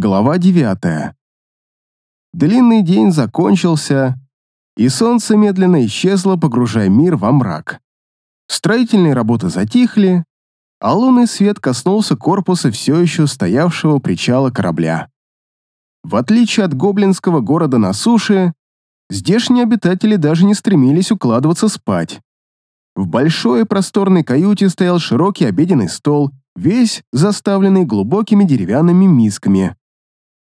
Глава 9. Длинный день закончился, и солнце медленно исчезло, погружая мир во мрак. Строительные работы затихли, а лунный свет коснулся корпуса все еще стоявшего причала корабля. В отличие от гоблинского города на суше, здешние обитатели даже не стремились укладываться спать. В большой просторной каюте стоял широкий обеденный стол, весь заставленный глубокими деревянными мисками.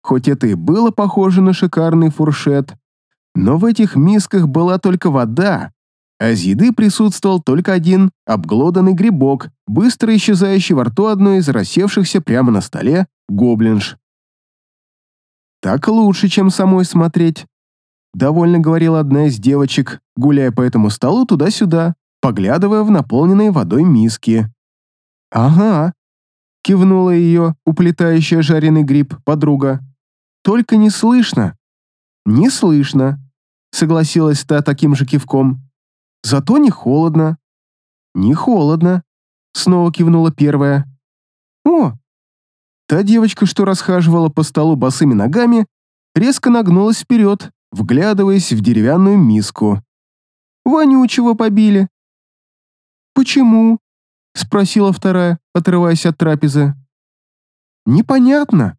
Хоть это и было похоже на шикарный фуршет, но в этих мисках была только вода, а из еды присутствовал только один обглоданный грибок, быстро исчезающий во рту одной из рассевшихся прямо на столе гоблинж. «Так лучше, чем самой смотреть», — довольно говорила одна из девочек, гуляя по этому столу туда-сюда, поглядывая в наполненные водой миски. «Ага», — кивнула ее уплетающая жареный гриб подруга. Только не слышно». «Не слышно», — согласилась та таким же кивком. «Зато не холодно». «Не холодно», — снова кивнула первая. «О!» Та девочка, что расхаживала по столу босыми ногами, резко нагнулась вперед, вглядываясь в деревянную миску. «Вонючего побили». «Почему?» — спросила вторая, отрываясь от трапезы. «Непонятно»,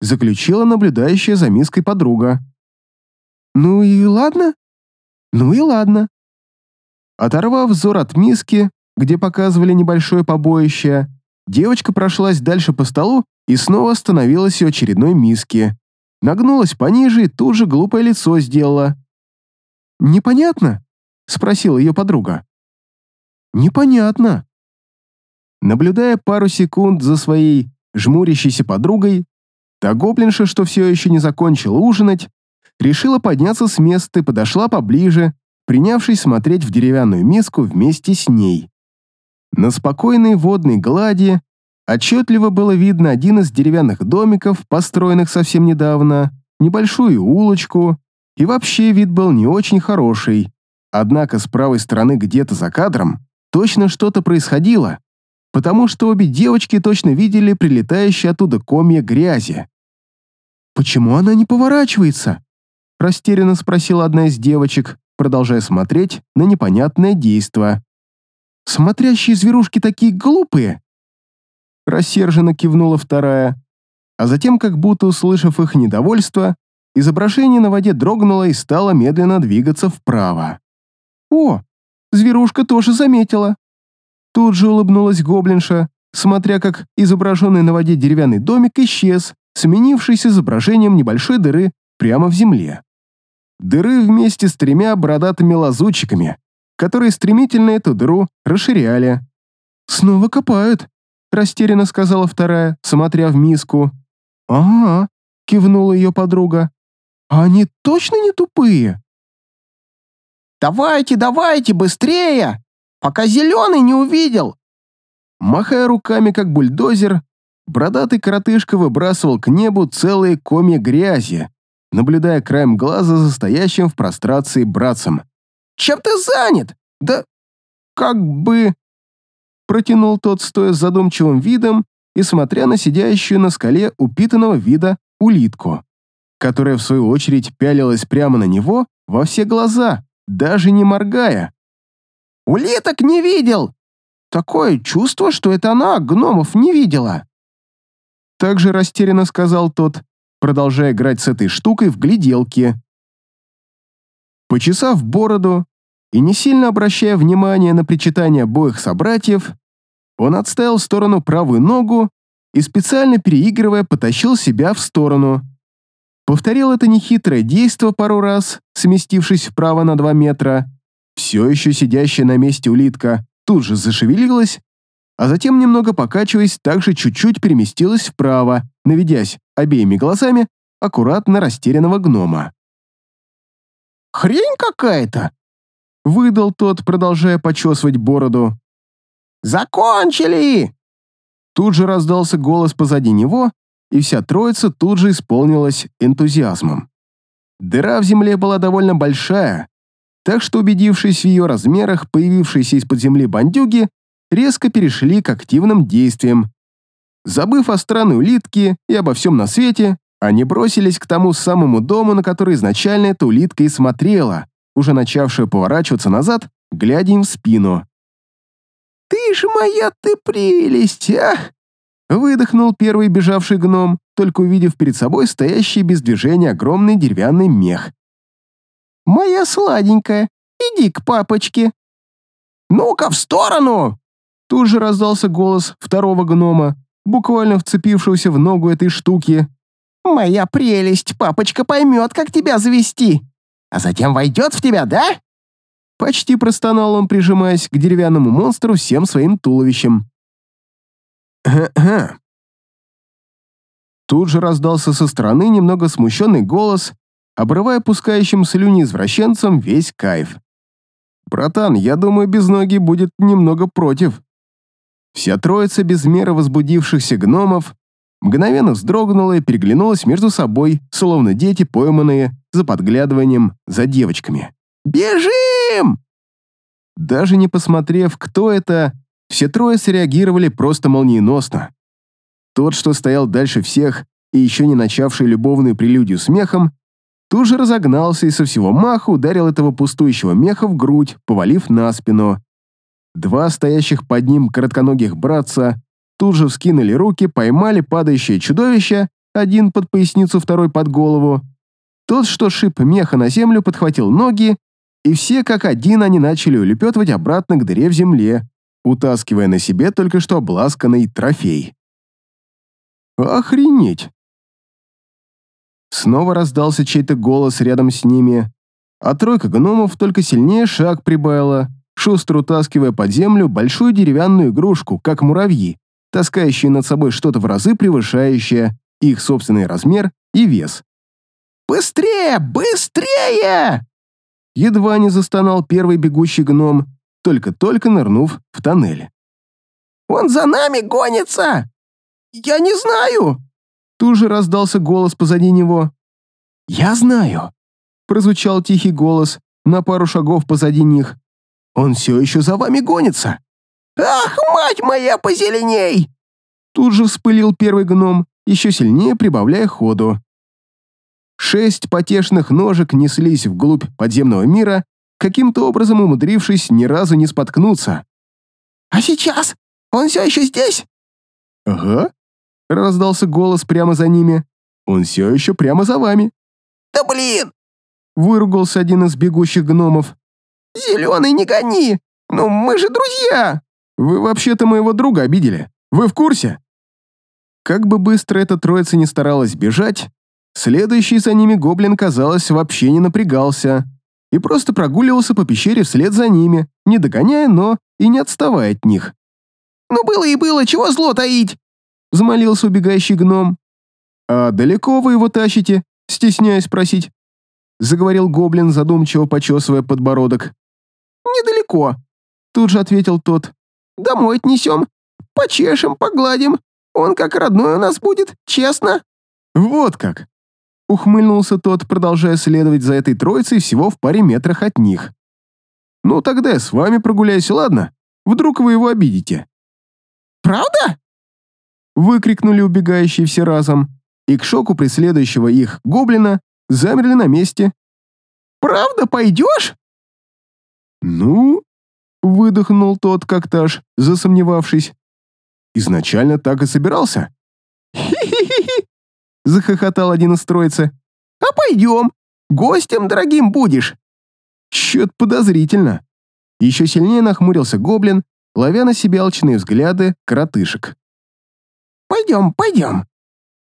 заключила наблюдающая за миской подруга. «Ну и ладно? Ну и ладно». Оторвав взор от миски, где показывали небольшое побоище, девочка прошлась дальше по столу и снова остановилась у очередной миски. Нагнулась пониже и тут же глупое лицо сделала. «Непонятно?» — спросила ее подруга. «Непонятно». Наблюдая пару секунд за своей жмурящейся подругой, Та гоблинша, что все еще не закончила ужинать, решила подняться с места и подошла поближе, принявшись смотреть в деревянную миску вместе с ней. На спокойной водной глади отчетливо было видно один из деревянных домиков, построенных совсем недавно, небольшую улочку, и вообще вид был не очень хороший. Однако с правой стороны где-то за кадром точно что-то происходило, потому что обе девочки точно видели прилетающие оттуда комья грязи. «Почему она не поворачивается?» – растерянно спросила одна из девочек, продолжая смотреть на непонятное действо. «Смотрящие зверушки такие глупые!» Рассерженно кивнула вторая, а затем, как будто услышав их недовольство, изображение на воде дрогнуло и стало медленно двигаться вправо. «О, зверушка тоже заметила!» Тут же улыбнулась гоблинша, смотря как изображенный на воде деревянный домик исчез, сменившийся изображением небольшой дыры прямо в земле. Дыры вместе с тремя бородатыми лазутчиками, которые стремительно эту дыру расширяли. «Снова копают», — растерянно сказала вторая, смотря в миску. «Ага», — кивнула ее подруга. «А они точно не тупые?» «Давайте, давайте, быстрее!» пока зеленый не увидел!» Махая руками, как бульдозер, бородатый коротышка выбрасывал к небу целые комья грязи, наблюдая краем глаза за стоящим в прострации братцем. «Чем ты занят? Да как бы...» Протянул тот, стоя с задумчивым видом и смотря на сидящую на скале упитанного вида улитку, которая, в свою очередь, пялилась прямо на него во все глаза, даже не моргая. Улиток не видел! Такое чувство, что это она гномов не видела!» Также растерянно сказал тот, продолжая играть с этой штукой в гляделки. Почесав бороду и не сильно обращая внимания на причитания обоих собратьев, он отставил в сторону правую ногу и, специально переигрывая, потащил себя в сторону. Повторил это нехитрое действо пару раз, сместившись вправо на два метра, все еще сидящая на месте улитка тут же зашевелилась, а затем, немного покачиваясь, также чуть-чуть переместилась вправо, наведясь обеими глазами аккуратно растерянного гнома. «Хрень какая-то!» — выдал тот, продолжая почесывать бороду. «Закончили!» Тут же раздался голос позади него, и вся троица тут же исполнилась энтузиазмом. Дыра в земле была довольно большая, так что, убедившись в ее размерах, появившиеся из-под земли бандюги резко перешли к активным действиям. Забыв о странной улитке и обо всем на свете, они бросились к тому самому дому, на который изначально эта улитка и смотрела, уже начавшая поворачиваться назад, глядя им в спину. «Ты ж моя ты прелесть, а!» Выдохнул первый бежавший гном, только увидев перед собой стоящий без движения огромный деревянный мех. «Моя сладенькая, иди к папочке!» «Ну-ка, в сторону!» Тут же раздался голос второго гнома, буквально вцепившегося в ногу этой штуки. «Моя прелесть, папочка поймет, как тебя завести, а затем войдет в тебя, да?» Почти простонал он, прижимаясь к деревянному монстру всем своим туловищем. Тут же раздался со стороны немного смущенный голос, обрывая пускающим слюни извращенцам весь кайф. «Братан, я думаю, без ноги будет немного против». Вся троица без меры возбудившихся гномов мгновенно вздрогнула и переглянулась между собой, словно дети, пойманные за подглядыванием за девочками. «Бежим!» Даже не посмотрев, кто это, все трое среагировали просто молниеносно. Тот, что стоял дальше всех и еще не начавший любовную прелюдию смехом, тут же разогнался и со всего маха ударил этого пустующего меха в грудь, повалив на спину. Два стоящих под ним коротконогих братца тут же вскинули руки, поймали падающее чудовище, один под поясницу, второй под голову. Тот, что шип меха на землю, подхватил ноги, и все как один они начали улепетывать обратно к дыре в земле, утаскивая на себе только что обласканный трофей. «Охренеть!» Снова раздался чей-то голос рядом с ними, а тройка гномов только сильнее шаг прибавила, шустро утаскивая под землю большую деревянную игрушку, как муравьи, таскающие над собой что-то в разы превышающее их собственный размер и вес. «Быстрее! Быстрее!» Едва не застонал первый бегущий гном, только-только нырнув в тоннель. «Он за нами гонится! Я не знаю!» Тут же раздался голос позади него. «Я знаю!» Прозвучал тихий голос на пару шагов позади них. «Он все еще за вами гонится!» «Ах, мать моя, позеленей!» Тут же вспылил первый гном, еще сильнее прибавляя ходу. Шесть потешных ножек неслись вглубь подземного мира, каким-то образом умудрившись ни разу не споткнуться. «А сейчас? Он все еще здесь?» «Ага», — раздался голос прямо за ними. «Он все еще прямо за вами». «Да блин!» — выругался один из бегущих гномов. «Зеленый, не гони! Ну, мы же друзья!» «Вы вообще-то моего друга обидели. Вы в курсе?» Как бы быстро эта троица не старалась бежать, следующий за ними гоблин, казалось, вообще не напрягался и просто прогуливался по пещере вслед за ними, не догоняя, но и не отставая от них. «Ну было и было, чего зло таить?» — взмолился убегающий гном. «А далеко вы его тащите?» — стесняясь спросить. Заговорил гоблин, задумчиво почесывая подбородок. «Недалеко», — тут же ответил тот. «Домой отнесем, почешем, погладим. Он как родной у нас будет, честно». «Вот как!» Ухмыльнулся тот, продолжая следовать за этой троицей всего в паре метрах от них. «Ну, тогда я с вами прогуляюсь, ладно? Вдруг вы его обидите». «Правда?» Выкрикнули убегающие все разом, и к шоку преследующего их гоблина замерли на месте. «Правда пойдешь?» «Ну?» — выдохнул тот как-то засомневавшись. «Изначально так и собирался». «Хи-хи-хи!» — захохотал один из троицы. «А пойдем, гостем дорогим будешь». Чё-то подозрительно. Еще сильнее нахмурился гоблин, ловя на себя алчные взгляды коротышек. «Пойдем, пойдем!»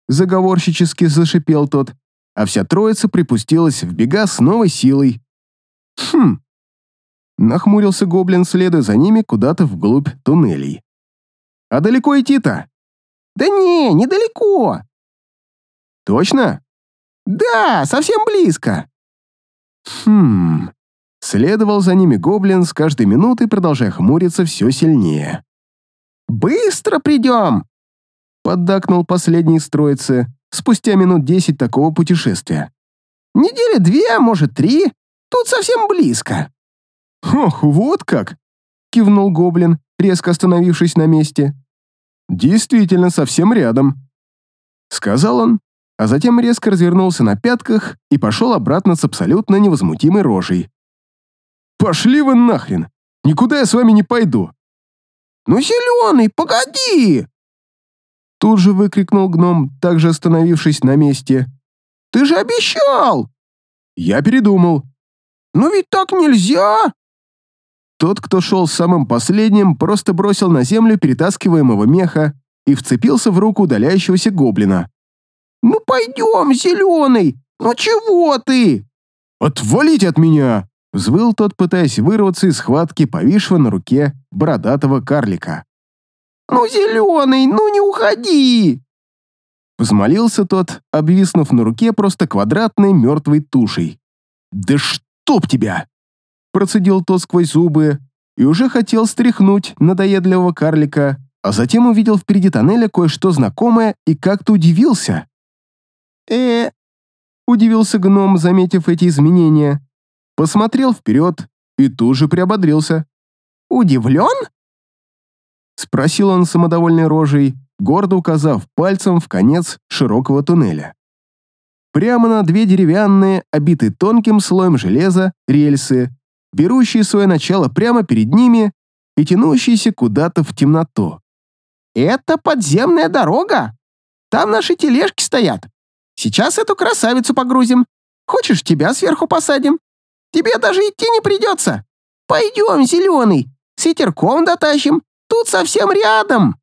Заговорщически зашипел тот, а вся троица припустилась в бега с новой силой. «Хм!» Нахмурился гоблин, следуя за ними куда-то вглубь туннелей. «А далеко идти-то?» «Да не, недалеко!» «Точно?» «Да, совсем близко!» «Хм...» Следовал за ними гоблин с каждой минутой, продолжая хмуриться все сильнее. «Быстро придем!» Поддакнул последний из троицы спустя минут десять такого путешествия. «Недели две, а может три. Тут совсем близко». «Ох, вот как!» — кивнул гоблин, резко остановившись на месте. Действительно, совсем рядом. Сказал он, а затем резко развернулся на пятках и пошел обратно с абсолютно невозмутимой рожей. «Пошли вы нахрен! Никуда я с вами не пойду!» «Ну, зеленый, погоди!» Тут же выкрикнул гном, также остановившись на месте. «Ты же обещал!» «Я передумал». «Ну ведь так нельзя!» Тот, кто шел самым последним, просто бросил на землю перетаскиваемого меха и вцепился в руку удаляющегося гоблина. «Ну пойдем, зеленый! Ну чего ты?» «Отвалите от меня!» — взвыл тот, пытаясь вырваться из схватки повисшего на руке бородатого карлика. «Ну, зеленый, ну не уходи!» Взмолился тот, обвиснув на руке просто квадратной мертвой тушей. «Да чтоб тебя!» Процедил тот сквозь зубы и уже хотел стряхнуть надоедливого карлика, а затем увидел впереди тоннеля кое-что знакомое и как-то удивился. э Удивился гном, заметив эти изменения. Посмотрел вперед и тут же приободрился. «Удивлен?» Спросил он самодовольной рожей, гордо указав пальцем в конец широкого туннеля. Прямо на две деревянные, обитые тонким слоем железа, рельсы, берущие свое начало прямо перед ними и тянущиеся куда-то в темноту. «Это подземная дорога. Там наши тележки стоят. Сейчас эту красавицу погрузим. Хочешь, тебя сверху посадим? Тебе даже идти не придется. Пойдем, зеленый, с ветерком дотащим. Тут совсем рядом».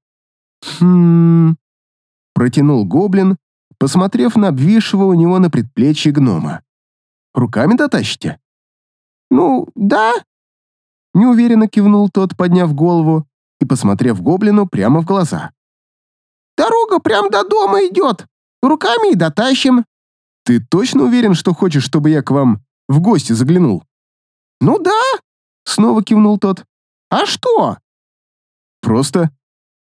«Хм...» — протянул гоблин, посмотрев на обвисшего у него на предплечье гнома. «Руками дотащите?» «Ну, да». Неуверенно кивнул тот, подняв голову и посмотрев гоблину прямо в глаза. «Дорога прям до дома идет. Руками и дотащим». «Ты точно уверен, что хочешь, чтобы я к вам в гости заглянул?» «Ну да», — снова кивнул тот. «А что?» «Просто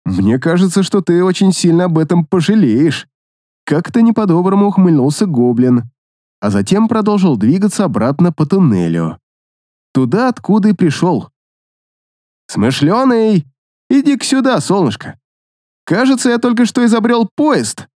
мне кажется, что ты очень сильно об этом пожалеешь». Как-то не по-доброму ухмыльнулся гоблин, а затем продолжил двигаться обратно по туннелю. Туда, откуда и пришел. «Смышленый, иди к сюда, солнышко. Кажется, я только что изобрел поезд».